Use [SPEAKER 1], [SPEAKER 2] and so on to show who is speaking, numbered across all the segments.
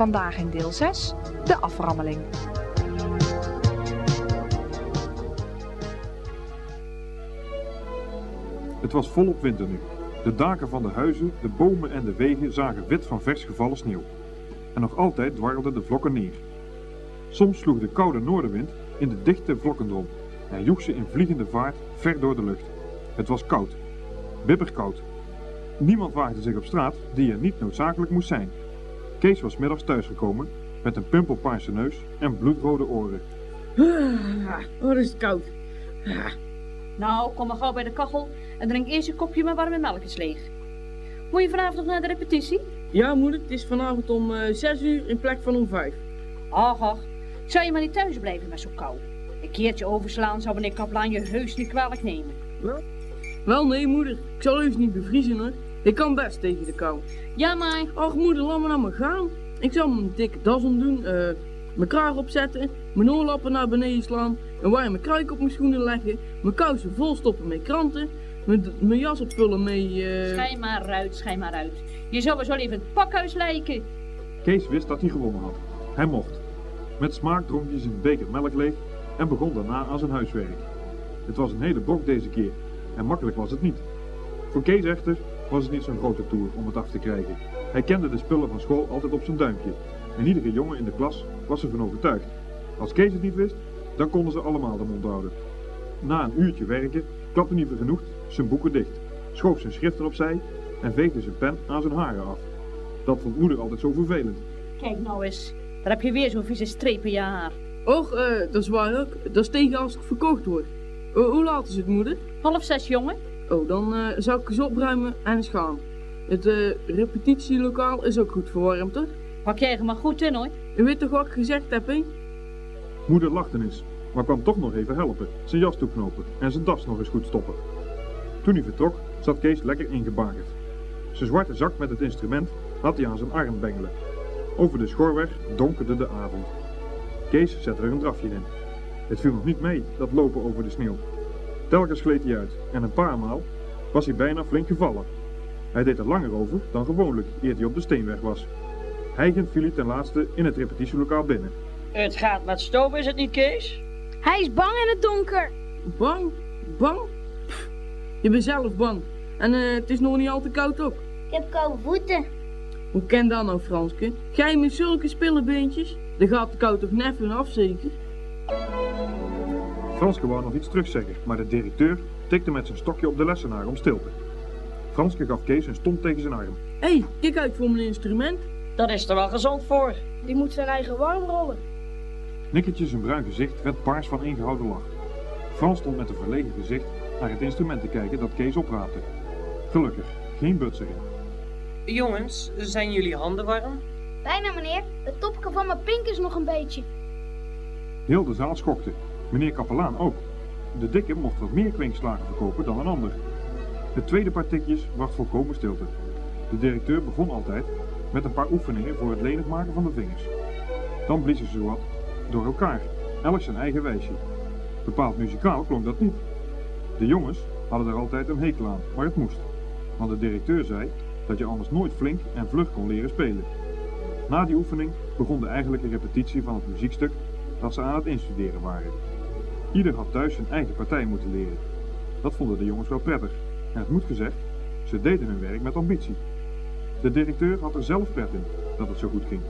[SPEAKER 1] Vandaag in deel 6, de aframmeling.
[SPEAKER 2] Het was volop winter nu. De daken van de huizen, de bomen en de wegen zagen wit van vers gevallen sneeuw. En nog altijd dwarrelden de vlokken neer. Soms sloeg de koude noordenwind in de dichte vlokkendrom en joeg ze in vliegende vaart ver door de lucht. Het was koud, bibberkoud. Niemand waagde zich op straat die er niet noodzakelijk moest zijn. Kees was middags thuisgekomen met een pimpelpaarse neus en bloedrode oren.
[SPEAKER 3] Ah, Wat is het koud. Ah,
[SPEAKER 4] Nou, kom maar gauw bij de kachel en drink eerst een kopje met warme melk eens leeg. Moet je vanavond nog naar de repetitie?
[SPEAKER 3] Ja, moeder, het is vanavond om eh 6 uur in plek van om 5.
[SPEAKER 4] Ach, ach. Zou je maar niet thuis blijven met zo kou? Een keertje overslaan zou meneer Kaplaan je heus niet kwalijk nemen.
[SPEAKER 3] Wel, nee, moeder. Ik zal heus niet bevriezen hoor. Ik kan best tegen de kou.
[SPEAKER 4] Ja, maar...
[SPEAKER 3] Ach, moeder, laat me nou maar gaan. Ik zal mijn dikke das omdoen, eh mijn kraag opzetten, mijn oorlappen naar beneden slaan, een warme kruik op mijn schoenen leggen, mijn kousen vol stoppen met kranten, mijn, mijn jas opvullen met... eh,
[SPEAKER 4] Schijn maar uit, schijn maar uit. Je zou wel zo even het pakhuis lijken.
[SPEAKER 2] Kees wist dat hij gewonnen had. Hij mocht. Met smaak dronk hij zijn beker melk leeg en begon daarna aan zijn huiswerk. Het was een hele brok deze keer en makkelijk was het niet. Voor Kees echter was het niet zo'n grote tour om het af te krijgen. Hij kende de spullen van school altijd op zijn duimpje en iedere jongen in de klas was ervan overtuigd. Als Kees het niet wist, dan konden ze allemaal de mond houden. Na een uurtje werken klapte hij vergenoegd zijn boeken dicht, schoof zijn schriften opzij en veegde zijn pen aan zijn haren af. Dat vond moeder altijd zo vervelend.
[SPEAKER 4] Kijk nou eens. Daar heb je weer zo'n vieze streep in je haar.
[SPEAKER 3] Och, eh, dat is waar ook. Dat is tegen als ik verkocht word. Hoe laat is het, moeder?
[SPEAKER 4] Half zes, jongen.
[SPEAKER 3] Oh, dan eh, zou ik eens opruimen en eens gaan. Het eh, repetitielokaal is ook goed verwarmd, hoor.
[SPEAKER 4] Pak jij er maar goed in, hoor.
[SPEAKER 3] U weet toch wat ik gezegd heb, hè?
[SPEAKER 2] Moeder lachte eens, maar kwam toch nog even helpen, zijn jas toeknopen en zijn das nog eens goed stoppen. Toen hij vertrok, zat Kees lekker ingebakerd. Zijn zwarte zak met het instrument had hij aan zijn arm bengelen. Over de schoorweg donkerde de avond. Kees zette er een drafje in. Het viel nog niet mee, dat lopen over de sneeuw. Telkens gleed hij uit en een paar maal was hij bijna flink gevallen. Hij deed er langer over dan gewoonlijk, eer hij op de steenweg was. Hijgend viel hij ten laatste in het repetitielokaal binnen.
[SPEAKER 5] Het gaat met stoom, is het niet, Kees?
[SPEAKER 6] Hij is bang in het donker.
[SPEAKER 3] Bang? Bang? Pff, je bent zelf bang. En eh, het is nog niet al te koud ook.
[SPEAKER 6] Ik heb koude voeten.
[SPEAKER 3] Hoe ken dat nou, Franske? Ga je met zulke spillebeentjes? Dan gaat de kou toch neffen af, zeker?
[SPEAKER 2] Franske wou nog iets terugzeggen, maar de directeur tikte met zijn stokje op de lessenaar om stilte. Franske gaf Kees een stomp tegen zijn arm.
[SPEAKER 3] Hé, hey, kijk uit voor mijn instrument.
[SPEAKER 5] Dat is er wel gezond voor.
[SPEAKER 6] Die moet zijn eigen warm rollen.
[SPEAKER 2] Nikkertje zijn bruin gezicht werd paars van ingehouden lach. Frans stond met een verlegen gezicht naar het instrument te kijken dat Kees opraapte. Gelukkig, geen butsering.
[SPEAKER 5] Jongens, zijn jullie handen warm?
[SPEAKER 6] Bijna meneer, het topje van mijn pink is nog een beetje.
[SPEAKER 2] Heel de zaal schokte. Meneer Kapelaan ook. De dikke mocht wat meer kwinkslagen verkopen dan een ander. Het tweede paar tikjes volkomen stilte. De directeur begon altijd met een paar oefeningen voor het lenig maken van de vingers. Dan bliezen ze wat door elkaar, elk zijn eigen wijsje. Bepaald muzikaal klonk dat niet. De jongens hadden er altijd een hekel aan, maar het moest. Want de directeur zei dat je anders nooit flink en vlug kon leren spelen. Na die oefening begon de eigenlijke repetitie van het muziekstuk dat ze aan het instuderen waren. Ieder had thuis zijn eigen partij moeten leren. Dat vonden de jongens wel prettig. En het moet gezegd, ze deden hun werk met ambitie. De directeur had er zelf pret in dat het zo goed ging.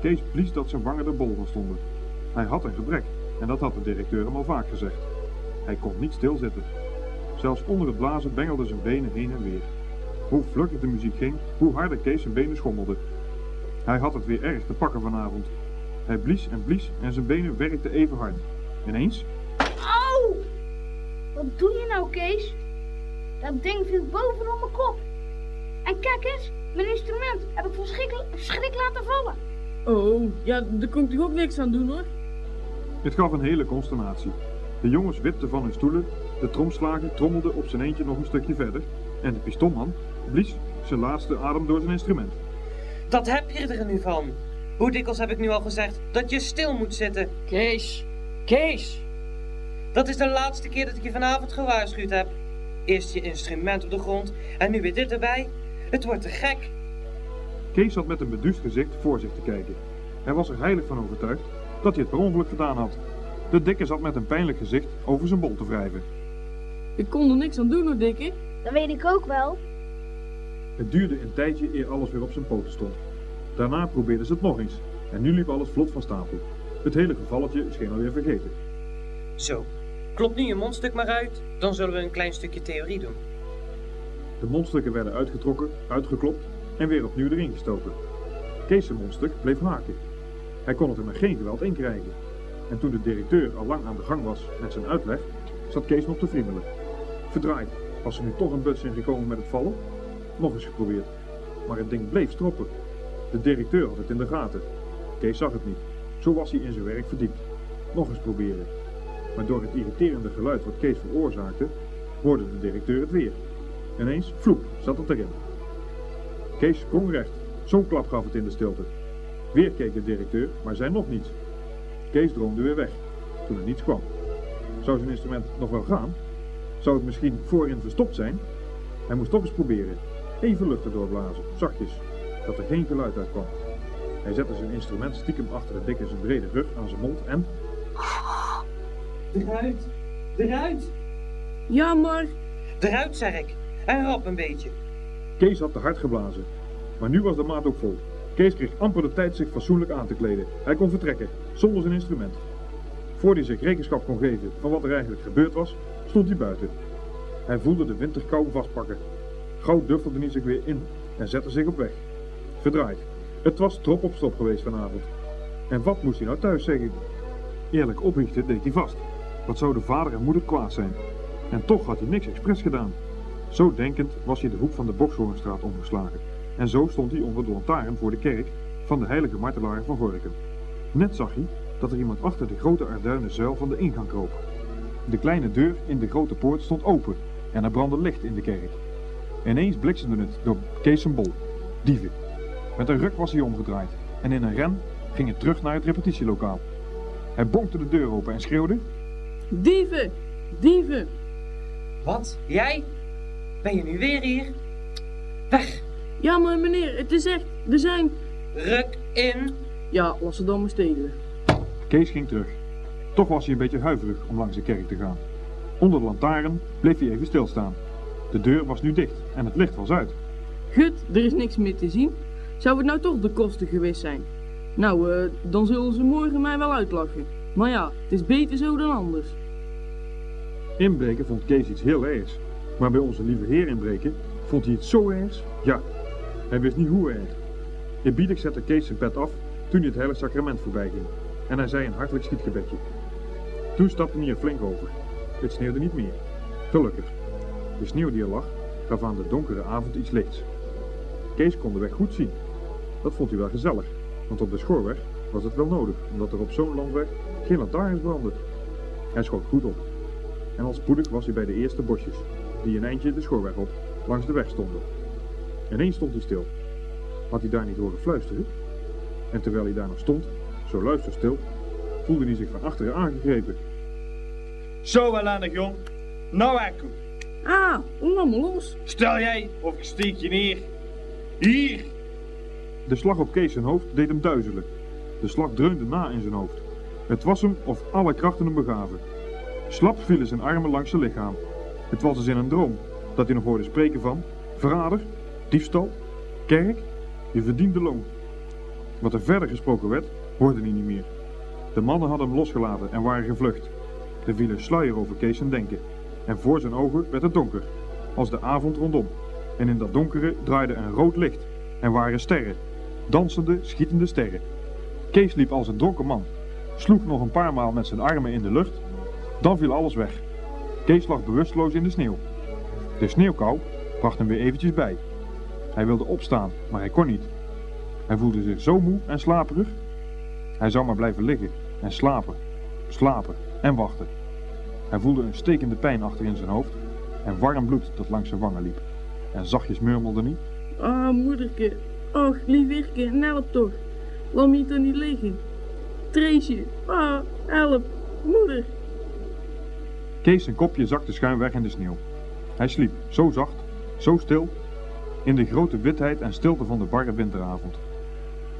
[SPEAKER 2] Kees blies dat zijn wangen er bol van stonden. Hij had een gebrek en dat had de directeur hem al vaak gezegd. Hij kon niet stilzitten. Zelfs onder het blazen bengelden zijn benen heen en weer. Hoe vlugger de muziek ging, hoe harder Kees zijn benen schommelden. Hij had het weer erg te pakken vanavond. Hij blies en blies en zijn benen werkten even hard. Ineens!
[SPEAKER 6] Wat doe je nou, Kees? Dat ding viel bovenop mijn kop. En kijk eens, mijn instrument heb ik voor schrik, schrik laten vallen.
[SPEAKER 3] Oh, ja, daar kon ik toch ook niks aan doen hoor.
[SPEAKER 2] het gaf een hele consternatie. De jongens wipten van hun stoelen, de tromslager trommelde op zijn eentje nog een stukje verder en de pistonman blies zijn laatste adem door zijn instrument.
[SPEAKER 5] Dat heb je er nu van. Hoe dikwijls heb ik nu al gezegd dat je stil moet zitten? Kees, Kees. Dat is de laatste keer dat ik je vanavond gewaarschuwd heb. Eerst je instrument op de grond en nu weer dit erbij. Het wordt te gek.
[SPEAKER 2] Kees zat met een beduusd gezicht voor zich te kijken. Hij was er heilig van overtuigd dat hij het per ongeluk gedaan had. De dikke zat met een pijnlijk gezicht over zijn bol te wrijven.
[SPEAKER 3] Ik kon er niks aan doen hoor, dikke.
[SPEAKER 6] Dat weet ik ook wel.
[SPEAKER 2] Het duurde een tijdje eer alles weer op zijn poten stond. Daarna probeerden ze het nog eens. En nu liep alles vlot van stapel. Het hele gevalletje scheen alweer vergeten.
[SPEAKER 5] Zo, klop nu je mondstuk maar uit, dan zullen we een klein stukje theorie doen.
[SPEAKER 2] De mondstukken werden uitgetrokken, uitgeklopt en weer opnieuw erin gestoken. Kees' mondstuk bleef haken. Hij kon het er met geen geweld in krijgen. En toen de directeur al lang aan de gang was met zijn uitleg, zat Kees nog te friemelen. Verdraaid, was er nu toch een buts in gekomen met het vallen? Nog eens geprobeerd. Maar het ding bleef stroppen. De directeur had het in de gaten. Kees zag het niet. Zo was hij in zijn werk verdiept. Nog eens proberen. Maar door het irriterende geluid wat Kees veroorzaakte, hoorde de directeur het weer. Ineens, vloep, zat het erin. Kees sprong recht. Zo'n klap gaf het in de stilte. Weer keek de directeur, maar zei nog niets. Kees droomde weer weg, toen er niets kwam. Zou zijn instrument nog wel gaan? Zou het misschien voorin verstopt zijn? Hij moest toch eens proberen. Even lucht erdoor blazen, zachtjes, dat er geen geluid uitkwam. Hij zette zijn instrument stiekem achter het dikke zijn brede rug aan zijn mond en...
[SPEAKER 5] Eruit! Eruit!
[SPEAKER 3] Ja, maar...
[SPEAKER 5] Eruit, zeg ik! En rap een beetje.
[SPEAKER 2] Kees had te hard geblazen. Maar nu was de maat ook vol. Kees kreeg amper de tijd zich fatsoenlijk aan te kleden. Hij kon vertrekken, zonder zijn instrument. Voor hij zich rekenschap kon geven van wat er eigenlijk gebeurd was, stond hij buiten. Hij voelde de winterkou vastpakken. Gauw duffelde hij zich weer in en zette zich op weg. Verdraaid. Het was trop op stop geweest vanavond. En wat moest hij nou thuis zeggen? Eerlijk oprichten deed hij vast. Wat zouden vader en moeder kwaad zijn? En toch had hij niks expres gedaan. Zo denkend was hij de hoek van de Bokshoornstraat omgeslagen. En zo stond hij onder de lantaarn voor de kerk van de heilige martelaar van Gorinchem. Net zag hij dat er iemand achter de grote arduinen zuil van de ingang kroop. De kleine deur in de grote poort stond open en er brandde licht in de kerk. Ineens bliksemde het door Kees zijn bol. Dieven. Met een ruk was hij omgedraaid en in een ren ging het terug naar het repetitielokaal. Hij bonkte de deur open en schreeuwde...
[SPEAKER 3] Dieven! Dieven!
[SPEAKER 5] Wat? Jij? Ben je nu weer hier? Weg!
[SPEAKER 3] Ja, maar meneer, het is echt... Er zijn...
[SPEAKER 5] Ruk in!
[SPEAKER 3] Ja, maar stelen.
[SPEAKER 2] Kees ging terug. Toch was hij een beetje huiverig om langs de kerk te gaan. Onder de lantaarn bleef hij even stilstaan. De deur was nu dicht en het licht was uit.
[SPEAKER 3] Gut, er is niks meer te zien. Zou het nou toch de kosten geweest zijn? Nou, eh, dan zullen ze morgen mij wel uitlachen. Maar ja, het is beter zo dan anders.
[SPEAKER 2] Inbreken vond Kees iets heel ergs. Maar bij onze lieve heer inbreken vond hij het zo ergs? Ja, hij wist niet hoe erg. Eerbiedig zette Kees zijn pet af toen hij het heilige sacrament voorbij ging. En hij zei een hartelijk schietgebedje. Toen stapte hij er flink over. Het sneeuwde niet meer. Gelukkig. De sneeuw die er lag, gaf aan de donkere avond iets lichts. Kees kon de weg goed zien. Dat vond hij wel gezellig, want op de schoorweg was het wel nodig, omdat er op zo'n landweg geen lantaarns brandden. Hij schoot goed op. En al spoedig was hij bij de eerste bosjes, die een eindje de schoorweg op, langs de weg stonden. Ineens stond hij stil. Had hij daar niet horen fluisteren? En terwijl hij daar nog stond, zo luisterstil, voelde hij zich van achteren aangegrepen.
[SPEAKER 7] Zo wel jong. Nou Ekko,
[SPEAKER 3] Ah, laat me los.
[SPEAKER 7] stel jij of ik steek je neer. Hier.
[SPEAKER 2] De slag op Kees zijn hoofd deed hem duizelen. De slag dreunde na in zijn hoofd. Het was hem of alle krachten hem begaven. Slap vielen zijn armen langs zijn lichaam. Het was als in een droom dat hij nog hoorde spreken van verrader, diefstal, kerk, je verdiende loon. Wat er verder gesproken werd, hoorde hij niet meer. De mannen hadden hem losgelaten en waren gevlucht. Er viel een sluier over Kees zijn denken. En voor zijn ogen werd het donker, als de avond rondom. En in dat donkere draaide een rood licht en waren sterren, dansende, schietende sterren. Kees liep als een dronken man, sloeg nog een paar maal met zijn armen in de lucht, dan viel alles weg. Kees lag bewusteloos in de sneeuw. De sneeuwkou bracht hem weer eventjes bij. Hij wilde opstaan, maar hij kon niet. Hij voelde zich zo moe en slaperig. Hij zou maar blijven liggen en slapen, slapen en wachten. Hij voelde een stekende pijn achter in zijn hoofd en warm bloed dat langs zijn wangen liep. En zachtjes murmelde hij.
[SPEAKER 3] Ah, moederke. Och, liefierke, help toch. Laat me toch niet liggen. Treesje. Ah, help. Moeder.
[SPEAKER 2] Kees zijn kopje zakte schuin weg in de sneeuw. Hij sliep, zo zacht, zo stil. in de grote witheid en stilte van de barre winteravond.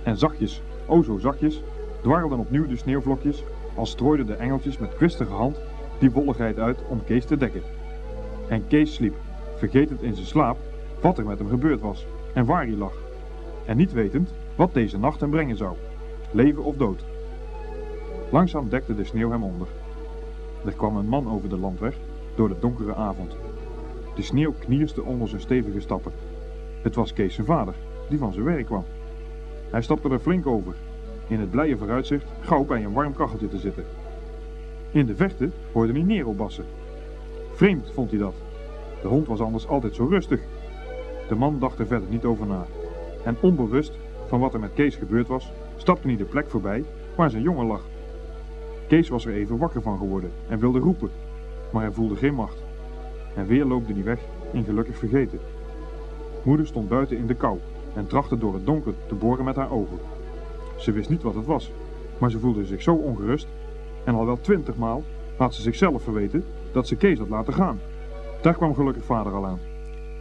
[SPEAKER 2] En zachtjes, o zo zachtjes, dwarrelden opnieuw de sneeuwvlokjes, als strooiden de engeltjes met kwistige hand die wolligheid uit om Kees te dekken. En Kees sliep, vergetend in zijn slaap wat er met hem gebeurd was en waar hij lag. En niet wetend wat deze nacht hem brengen zou, leven of dood. Langzaam dekte de sneeuw hem onder. Er kwam een man over de landweg door de donkere avond. De sneeuw knierste onder zijn stevige stappen. Het was Kees zijn vader, die van zijn werk kwam. Hij stapte er flink over, in het blije vooruitzicht gauw bij een warm kacheltje te zitten. In de verte hoorde hij Nero bassen. Vreemd vond hij dat. De hond was anders altijd zo rustig. De man dacht er verder niet over na. En onbewust van wat er met Kees gebeurd was, stapte hij de plek voorbij waar zijn jongen lag. Kees was er even wakker van geworden en wilde roepen, maar hij voelde geen macht. En weer loopte hij weg in gelukkig vergeten. Moeder stond buiten in de kou en trachtte door het donker te boren met haar ogen. Ze wist niet wat het was, maar ze voelde zich zo ongerust en al wel twintigmaal had ze zichzelf verweten dat ze Kees had laten gaan. Daar kwam gelukkig vader al aan.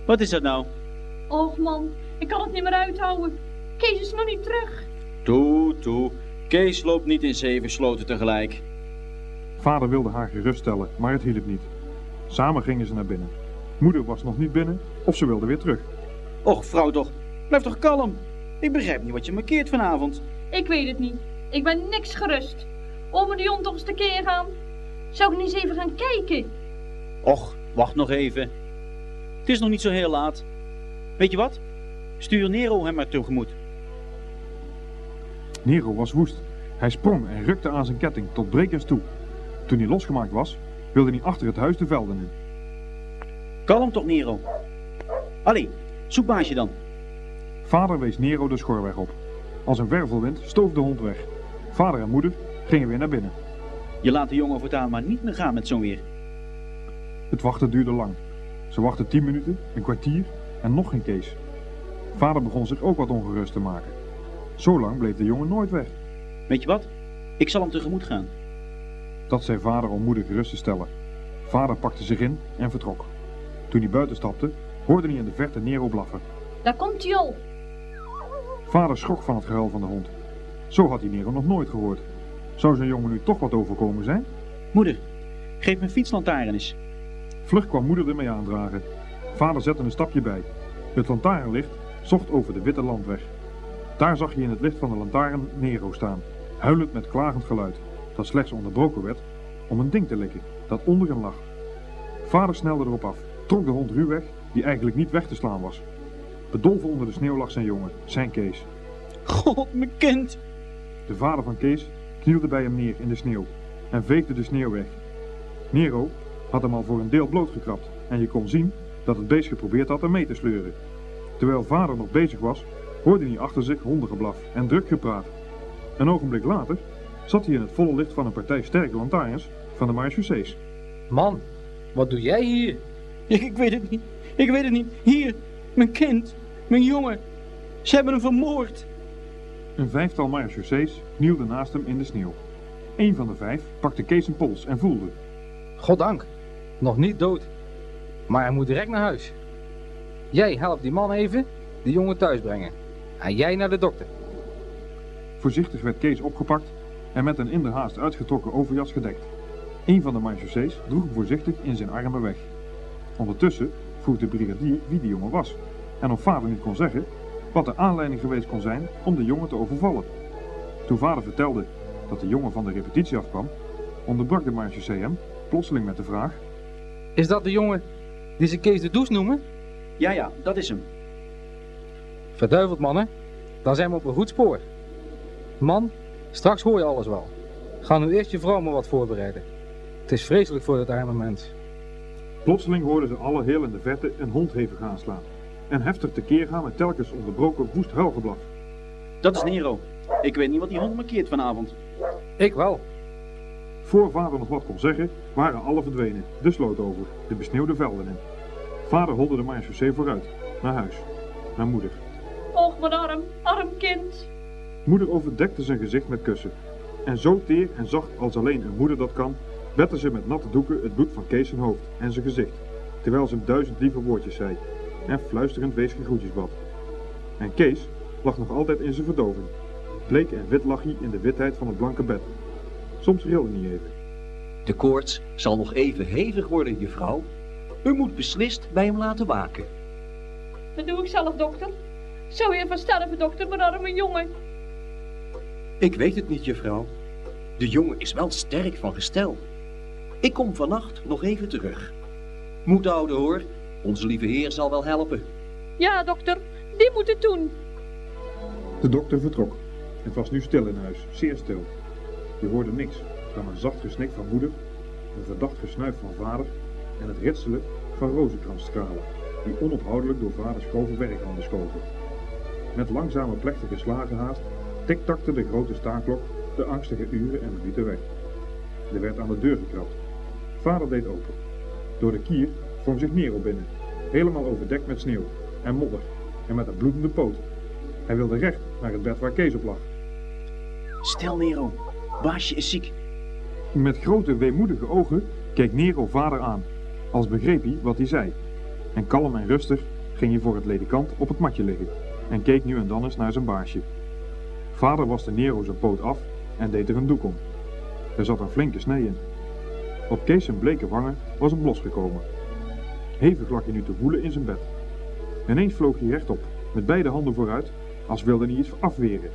[SPEAKER 8] Wat is dat nou?
[SPEAKER 4] Och man, ik kan het niet meer uithouden. Kees is nog niet terug.
[SPEAKER 8] Toe, toe. Kees loopt niet in zeven sloten tegelijk.
[SPEAKER 2] Vader wilde haar geruststellen, maar het hielp niet. Samen gingen ze naar binnen. Moeder was nog niet binnen of ze wilde weer terug.
[SPEAKER 8] Och, vrouw toch. Blijf toch kalm. Ik begrijp niet wat je markeert vanavond.
[SPEAKER 4] Ik weet het niet. Ik ben niks gerust. Over de Jon toch eens tekeer gaan? Zou ik niet eens even gaan kijken?
[SPEAKER 8] Och, wacht nog even. Het is nog niet zo heel laat. Weet je wat? Stuur Nero hem maar tegemoet.
[SPEAKER 2] Nero was woest. Hij sprong en rukte aan zijn ketting tot brekers toe. Toen hij losgemaakt was, wilde hij achter het huis de velden in.
[SPEAKER 8] Kalm toch, Nero. Allee, zoek baasje dan.
[SPEAKER 2] Vader wees Nero de schoorweg op. Als een wervelwind stoof de hond weg. Vader en moeder gingen weer naar binnen.
[SPEAKER 8] Je laat de jongen voortaan maar niet meer gaan met zo'n weer.
[SPEAKER 2] Het wachten duurde lang. Ze wachten tien minuten, een kwartier en nog geen Kees. Vader begon zich ook wat ongerust te maken. Zo lang bleef de jongen nooit weg.
[SPEAKER 8] Weet je wat? Ik zal hem tegemoet gaan.
[SPEAKER 2] Dat zei vader om moeder gerust te stellen. Vader pakte zich in en vertrok. Toen hij buiten stapte, hoorde hij in de verte Nero blaffen.
[SPEAKER 4] Daar komt hij al.
[SPEAKER 2] Vader schrok van het gehuil van de hond. Zo had hij Nero nog nooit gehoord. Zou zijn jongen nu toch wat overkomen zijn?
[SPEAKER 8] Moeder, geef mijn fietslantaarn eens.
[SPEAKER 2] Vlug kwam moeder ermee aandragen. Vader zette een stapje bij. Het lantaarnlicht zocht over de witte landweg. Daar zag je in het licht van de lantaarn Nero staan, huilend met klagend geluid, dat slechts onderbroken werd om een ding te likken dat onder hem lag. Vader snelde erop af, trok de hond ruw weg, die eigenlijk niet weg te slaan was. Bedolven onder de sneeuw lag zijn jongen, zijn Kees.
[SPEAKER 8] God, mijn kind.
[SPEAKER 2] De vader van Kees knielde bij hem neer in de sneeuw en veegde de sneeuw weg. Nero had hem al voor een deel blootgekrapt en je kon zien dat het beest geprobeerd had hem mee te sleuren. Terwijl vader nog bezig was, hoorde hij achter zich hondengeblaf en druk gepraat. Een ogenblik later zat hij in het volle licht van een partij sterke lantaarns van de marechaussees.
[SPEAKER 9] Man, wat doe jij hier?
[SPEAKER 8] Ik, ik weet het niet. Ik weet het niet. Hier, mijn kind, mijn jongen. Ze hebben hem vermoord.
[SPEAKER 2] Een vijftal marechaussees knielde naast hem in de sneeuw. Een van de vijf pakte Kees een pols en voelde.
[SPEAKER 9] Goddank, nog niet dood. Maar hij moet direct naar huis. Jij helpt die man even, de jongen thuis brengen. En jij naar de dokter.
[SPEAKER 2] Voorzichtig werd Kees opgepakt en met een in de haast uitgetrokken overjas gedekt. Een van de marechaussees droeg hem voorzichtig in zijn armen weg. Ondertussen vroeg de brigadier wie die jongen was en of vader niet kon zeggen wat de aanleiding geweest kon zijn om de jongen te overvallen. Toen vader vertelde dat de jongen van de repetitie afkwam, onderbrak de marechaussee hem plotseling met de vraag...
[SPEAKER 9] Is dat de jongen die ze Kees de Does noemen?
[SPEAKER 8] Ja, ja, dat is hem.
[SPEAKER 9] Verduiveld mannen, dan zijn we op een goed spoor. Man, straks hoor je alles wel. Ga nu eerst je vrouw maar wat voorbereiden. Het is vreselijk voor dat arme mens.
[SPEAKER 2] Plotseling hoorden ze alle heel in de verte een hond hevig aanslaan. En heftig tekeer gaan met telkens onderbroken woest huilgeblaf.
[SPEAKER 8] Dat is Nero. Ik weet niet wat die hond markeert vanavond.
[SPEAKER 9] Ik wel.
[SPEAKER 2] Voor vader nog wat kon zeggen, waren alle verdwenen, de sloot over, de besneeuwde velden in. Vader holde de marechaussee vooruit, naar huis, naar moeder.
[SPEAKER 4] Och, mijn arm, arm kind.
[SPEAKER 2] Moeder overdekte zijn gezicht met kussen. En zo teer en zacht als alleen een moeder dat kan, wette ze met natte doeken het bloed van Kees zijn hoofd en zijn gezicht, terwijl ze hem duizend lieve woordjes zei. en fluisterend wees geen groetjesbad. En Kees lag nog altijd in zijn verdoving. Bleek en wit lag hij in de witheid van het blanke bed. Soms rilde hij even.
[SPEAKER 10] De koorts zal nog even hevig worden, juffrouw. U moet beslist bij hem laten waken.
[SPEAKER 4] Dat doe ik zelf, dokter. Zou je van sterven, dokter, mijn arme jongen?
[SPEAKER 10] Ik weet het niet, juffrouw. De jongen is wel sterk van gestel. Ik kom vannacht nog even terug. Moet ouder hoor. Onze lieve heer zal wel helpen.
[SPEAKER 4] Ja, dokter, die moet het doen.
[SPEAKER 2] De dokter vertrok. Het was nu stil in huis, zeer stil. Je hoorde niks dan een zacht gesnik van moeder, een verdacht gesnuif van vader en het ritselen van rozenkransstralen, die onophoudelijk door vaders grove werkhanden schoven. Met langzame plechtige slagen haast tiktakte de grote staanklok de angstige uren en minuten weg. Er werd aan de deur gekrapt. Vader deed open. Door de kier vorm zich Nero binnen, helemaal overdekt met sneeuw en modder en met een bloedende poot. Hij wilde recht naar het bed waar Kees op lag.
[SPEAKER 10] Stel Nero, baasje is ziek.
[SPEAKER 2] Met grote weemoedige ogen keek Nero vader aan, als begreep hij wat hij zei. En kalm en rustig ging hij voor het ledikant op het matje liggen en keek nu en dan eens naar zijn baasje. Vader waste Nero zijn poot af en deed er een doek om. Er zat een flinke snee in. Op Kees zijn bleke wangen was een blos gekomen. Hevig lag hij nu te woelen in zijn bed. Ineens vloog hij rechtop, met beide handen vooruit, als wilde hij iets afweren.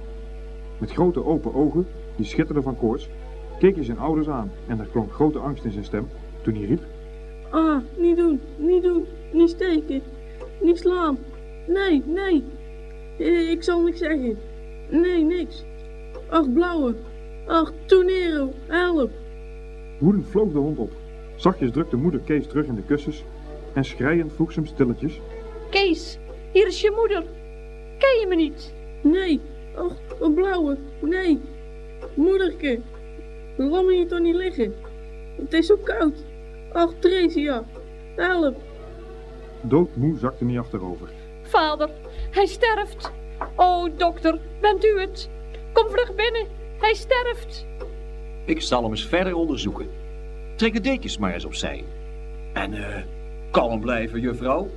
[SPEAKER 2] Met grote open ogen, die schitterden van koorts, keek hij zijn ouders aan en er klonk grote angst in zijn stem toen hij riep.
[SPEAKER 3] Ah, niet doen, niet doen, niet steken, niet slaan. Nee, nee, ik zal niks zeggen. Nee, niks. Ach, blauwe. Ach, Tonero, help.
[SPEAKER 2] Woedend vloog de hond op. Zachtjes drukte moeder Kees terug in de kussens en schreiend vroeg ze hem stilletjes.
[SPEAKER 4] Kees, hier is je moeder. Ken je me niet?
[SPEAKER 3] Nee, ach, oh, blauwe, nee. Moederke, laat me hier toch niet liggen. Het is zo koud. Ach, Theresia, help.
[SPEAKER 2] Doodmoe zakte hij achterover.
[SPEAKER 4] Vader, hij sterft. O, dokter, bent u het? Kom vlug binnen, hij sterft.
[SPEAKER 10] Ik zal hem eens verder onderzoeken. Trek de dekens maar eens opzij. En eh, kalm blijven, juffrouw.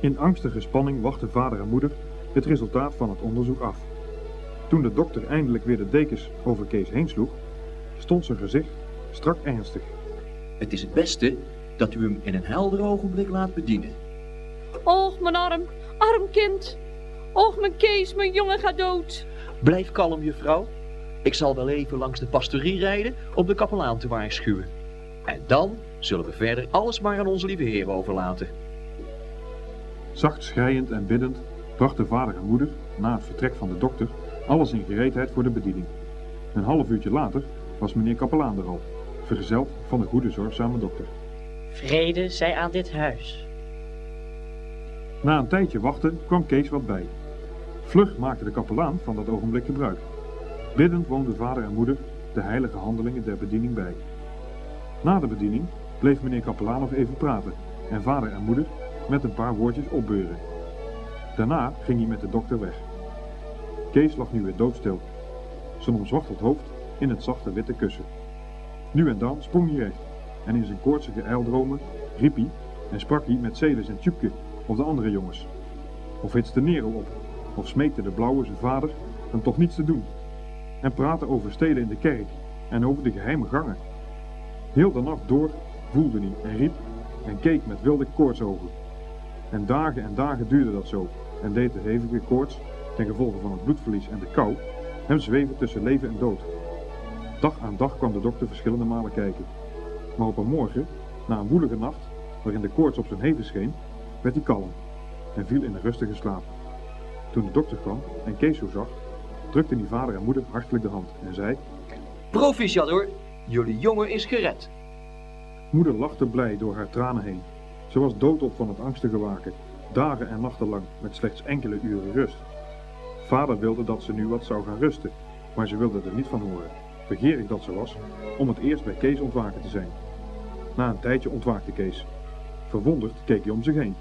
[SPEAKER 2] In angstige spanning wachten vader en moeder het resultaat van het onderzoek af. Toen de dokter eindelijk weer de dekens over Kees heen sloeg, stond zijn gezicht strak ernstig.
[SPEAKER 10] Het is het beste dat u hem in een helder ogenblik laat bedienen.
[SPEAKER 4] Och, mijn arm, arm kind. Och, mijn Kees, mijn jongen gaat dood.
[SPEAKER 10] Blijf kalm, juffrouw. Ik zal wel even langs de pastorie rijden om de kapelaan te waarschuwen. En dan zullen we verder alles maar aan onze lieve Heer overlaten.
[SPEAKER 2] Zacht schreiend en biddend brachten vader en moeder, na het vertrek van de dokter, alles in gereedheid voor de bediening. Een half uurtje later was meneer kapelaan er al, vergezeld van de goede zorgzame dokter.
[SPEAKER 11] Vrede zij aan dit huis.
[SPEAKER 2] Na een tijdje wachten kwam Kees wat bij. Vlug maakte de kapelaan van dat ogenblik gebruik. Biddend woonden vader en moeder de heilige handelingen der bediening bij. Na de bediening bleef meneer kapelaan nog even praten en vader en moeder met een paar woordjes opbeuren. Daarna ging hij met de dokter weg. Kees lag nu weer doodstil, zijn omzwachteld hoofd in het zachte witte kussen. Nu en dan sprong hij recht en in zijn koortsige ijldromen riep hij en sprak hij met Celis en Tjupke of de andere jongens. Of hitste Nero op, of smeekte de blauwe zijn vader hem toch niets te doen. En praatte over stelen in de kerk en over de geheime gangen. Heel de nacht door voelde hij en riep en keek met wilde koortsogen. En dagen en dagen duurde dat zo en deed de hevige koorts, ten gevolge van het bloedverlies en de kou, hem zweven tussen leven en dood. Dag aan dag kwam de dokter verschillende malen kijken. Maar op een morgen, na een woelige nacht, waarin de koorts op zijn heven scheen, werd hij kalm en viel in een rustige slaap. Toen de dokter kwam en Kees zo zag, drukte hij vader en moeder hartelijk de hand en zei...
[SPEAKER 10] Proficiat hoor, jullie jongen is gered.
[SPEAKER 2] Moeder lachte blij door haar tranen heen. Ze was doodop van het angstige waken, dagen en nachten lang met slechts enkele uren rust. Vader wilde dat ze nu wat zou gaan rusten, maar ze wilde er niet van horen, begeerig dat ze was, om het eerst bij Kees ontwaken te zijn. Na een tijdje ontwaakte Kees. Verwonderd keek hij om zich heen.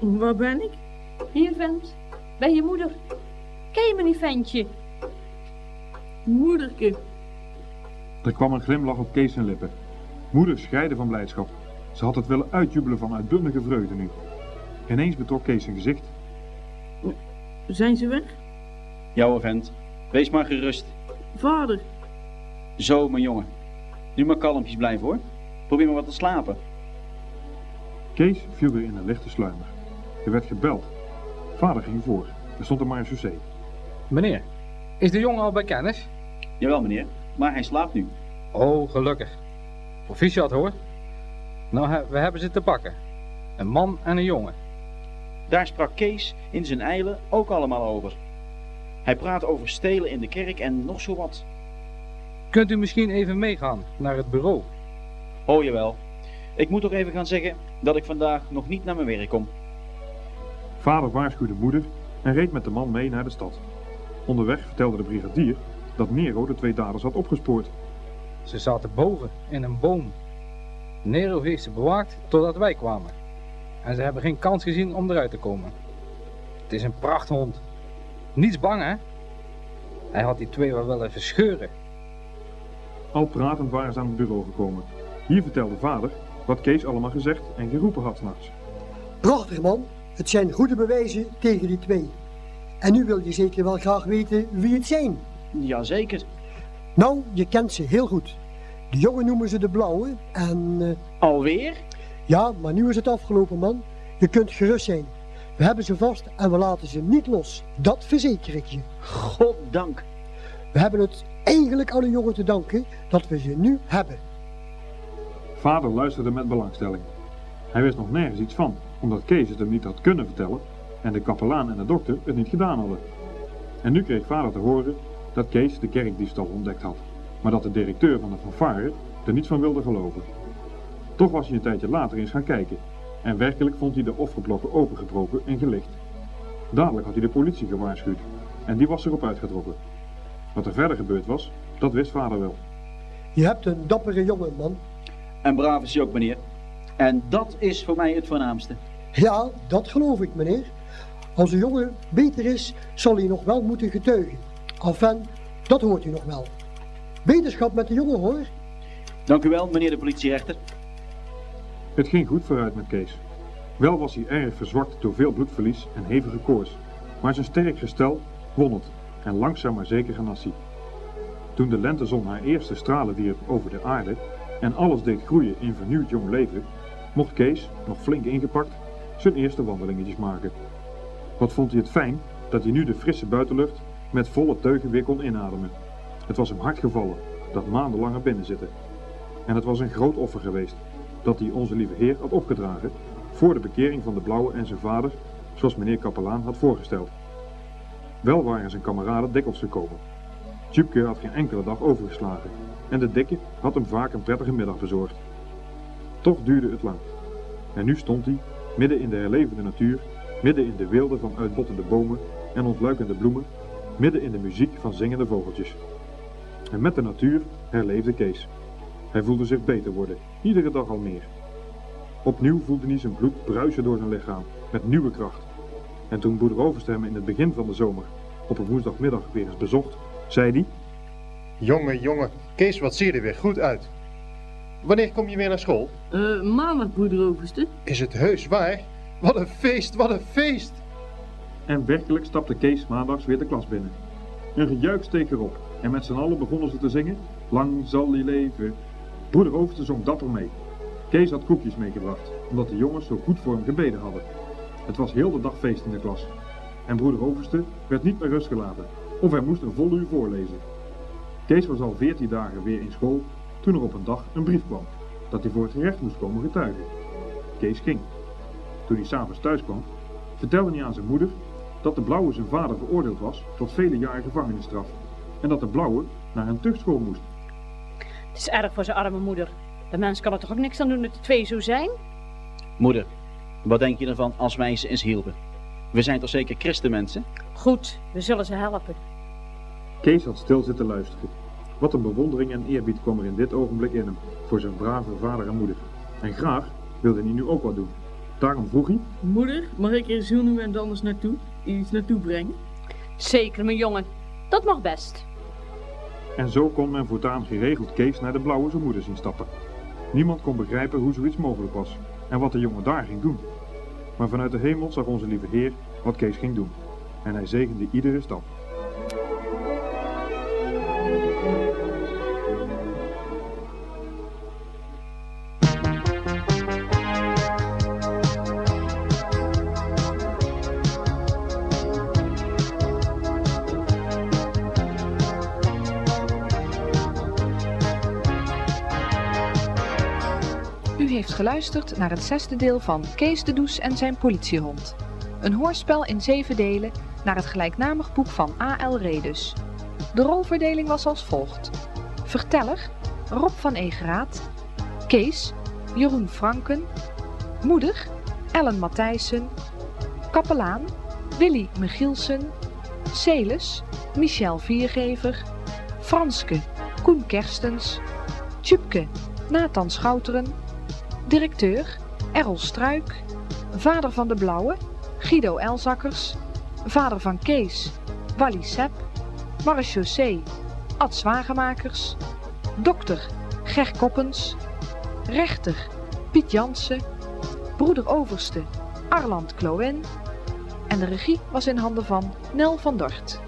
[SPEAKER 3] Waar ben ik?
[SPEAKER 4] Hier, vent, bij je moeder. Ken je me niet, ventje?
[SPEAKER 3] Moederke.
[SPEAKER 2] Er kwam een glimlach op Kees zijn lippen. Moeder schreide van blijdschap. Ze had het willen uitjubelen van uitbundige vreugde nu. Ineens betrok Kees zijn gezicht.
[SPEAKER 3] Zijn ze weg?
[SPEAKER 8] Jouw vent, wees maar gerust.
[SPEAKER 3] Vader.
[SPEAKER 8] Zo, mijn jongen. Nu maar kalmpjes blijven hoor. Probeer maar wat te slapen.
[SPEAKER 2] Kees viel weer in een lichte sluimer. Er werd gebeld. Vader ging voor. Er stond een marechaussee.
[SPEAKER 9] Meneer, is de jongen al bij kennis?
[SPEAKER 8] Jawel meneer, maar hij slaapt nu.
[SPEAKER 9] Oh, gelukkig. Proficiat hoor. Nou, we hebben ze te pakken. Een man en een jongen.
[SPEAKER 8] Daar sprak Kees in zijn eilen ook allemaal over. Hij praat over stelen in de kerk en nog zo wat.
[SPEAKER 9] Kunt u misschien even meegaan naar het bureau?
[SPEAKER 8] Oh jawel. Ik moet ook even gaan zeggen dat ik vandaag nog niet naar mijn werk kom.
[SPEAKER 2] Vader waarschuwde moeder en reed met de man mee naar de stad. Onderweg vertelde de brigadier dat Nero de twee daders had opgespoord.
[SPEAKER 9] Ze zaten boven in een boom. Nero heeft ze bewaakt totdat wij kwamen. En ze hebben geen kans gezien om eruit te komen. Het is een prachthond. Niets bang, hè? Hij had die twee wel willen verscheuren.
[SPEAKER 2] Al pratend waren ze aan het bureau gekomen. Hier vertelde vader wat Kees allemaal gezegd en geroepen had s'nachts.
[SPEAKER 12] Prachtig man, het zijn goede bewijzen tegen die twee. En nu wil je zeker wel graag weten wie het zijn.
[SPEAKER 8] Jazeker.
[SPEAKER 12] Nou, je kent ze heel goed. De jongen noemen ze de blauwe en... eh,
[SPEAKER 8] Alweer?
[SPEAKER 12] Ja, maar nu is het afgelopen man. Je kunt gerust zijn. We hebben ze vast en we laten ze niet los. Dat verzeker ik je.
[SPEAKER 8] Goddank.
[SPEAKER 12] We hebben het eigenlijk aan de jongen te danken dat we ze nu hebben.
[SPEAKER 2] Vader luisterde met belangstelling. Hij wist nog nergens iets van, omdat Kees het hem niet had kunnen vertellen en de kapelaan en de dokter het niet gedaan hadden. En nu kreeg vader te horen dat Kees de kerkdiefstal ontdekt had, maar dat de directeur van de fanfare er niets van wilde geloven. Toch was hij een tijdje later eens gaan kijken en werkelijk vond hij de offerblokken opengebroken en gelicht. Dadelijk had hij de politie gewaarschuwd en die was erop uitgetrokken. Wat er verder gebeurd was, dat wist vader wel.
[SPEAKER 12] Je hebt een dappere jongen, man.
[SPEAKER 8] En braaf is hij ook meneer. En dat is voor mij het voornaamste.
[SPEAKER 12] Ja, dat geloof ik, meneer. Als een jongen beter is, zal hij nog wel moeten getuigen. Enfin, dat hoort u nog wel. Beterschap met de jongen, hoor.
[SPEAKER 8] Dank u wel, meneer de politierechter.
[SPEAKER 2] Het ging goed vooruit met Kees. Wel was hij erg verzwakt door veel bloedverlies en hevige koorts, maar zijn sterk gestel won het en langzaam maar zeker genas hij. Toen de lentezon haar eerste stralen wierp over de aarde en alles deed groeien in vernieuwd jong leven, mocht Kees, nog flink ingepakt, zijn eerste wandelingetjes maken. Wat vond hij het fijn dat hij nu de frisse buitenlucht met volle teugen weer kon inademen. Het was hem hard gevallen, dat maandenlange binnenzitten. En het was een groot offer geweest, dat hij onze lieve Heer had opgedragen voor de bekering van de Blauwe en zijn vader, zoals meneer Kapelaan had voorgesteld. Wel waren zijn kameraden dikwijls gekomen. Tjupke had geen enkele dag overgeslagen en de dikke had hem vaak een prettige middag bezorgd. Toch duurde het lang. En nu stond hij, midden in de herlevende natuur, midden in de wilde van uitbottende bomen en ontluikende bloemen, midden in de muziek van zingende vogeltjes. En met de natuur herleefde Kees. Hij voelde zich beter worden, iedere dag al meer. Opnieuw voelde hij zijn bloed bruisen door zijn lichaam, met nieuwe kracht. En toen broeder Overste hem in het begin van de zomer op een woensdagmiddag weer eens bezocht, zei hij...
[SPEAKER 13] Jongen, jongen, Kees, wat zie je er weer goed uit. Wanneer kom je weer naar school?
[SPEAKER 3] Eh, maandag, broeder Overste.
[SPEAKER 13] Is het heus waar? Wat een feest, wat een feest!
[SPEAKER 2] En werkelijk stapte Kees maandags weer de klas binnen. Een gejuich steeg erop en met z'n allen begonnen ze te zingen Lang zal hij leven. Broeder Overste zong dapper mee. Kees had koekjes meegebracht, omdat de jongens zo goed voor hem gebeden hadden. Het was heel de dag feest in de klas. En broeder Overste werd niet meer rust gelaten, of hij moest een vol uur voorlezen. Kees was al veertien dagen weer in school, toen er op een dag een brief kwam, dat hij voor het gerecht moest komen getuigen. Kees ging. Toen hij s'avonds thuis kwam, vertelde hij aan zijn moeder dat de Blauwe zijn vader veroordeeld was tot vele jaren gevangenisstraf en dat de Blauwe naar een tuchtschool moest.
[SPEAKER 4] Het is erg voor zijn arme moeder. De mens kan er toch ook niks aan doen dat de twee zo zijn?
[SPEAKER 8] Moeder, wat denk je ervan als wij ze eens hielpen? We zijn toch zeker christenmensen?
[SPEAKER 4] Goed, we zullen ze helpen.
[SPEAKER 2] Kees had stil zitten luisteren. Wat een bewondering en eerbied kwam er in dit ogenblik in hem voor zijn brave vader en moeder. En graag wilde hij nu ook wat doen. Daarom vroeg hij,
[SPEAKER 3] Moeder, mag ik er zo nu en dan eens naartoe? Iets naartoe brengen?
[SPEAKER 4] Zeker, mijn jongen. Dat mag best.
[SPEAKER 2] en zo kon men voortaan geregeld Kees naar de Blauwe zijn moeder zien stappen. Niemand kon begrijpen hoe zoiets mogelijk was en wat de jongen daar ging doen. Maar vanuit de hemel zag onze lieve Heer wat Kees ging doen. En hij zegende iedere stap.
[SPEAKER 1] Naar het zesde deel van Kees de Does en zijn politiehond. Een hoorspel in zeven delen naar het gelijknamig boek van A.L. Redus. De rolverdeling was als volgt. Verteller Rob van Egeraat. Kees Jeroen Franken. Moeder Ellen Matthijssen. Kapelaan Willy Michielsen. Celis Michel Viergever. Franske Koen Kerstens. Tjupke Nathan Schouteren. Directeur Errol Struik. Vader van de Blauwe Guido Elzakkers. Vader van Kees Wally Sepp. Marechaussee Ad Zwagemakers. Dokter Ger Koppens. Rechter Piet Jansen. Broeder Overste Arland Kloen. En de regie was in handen van Nel van Dort.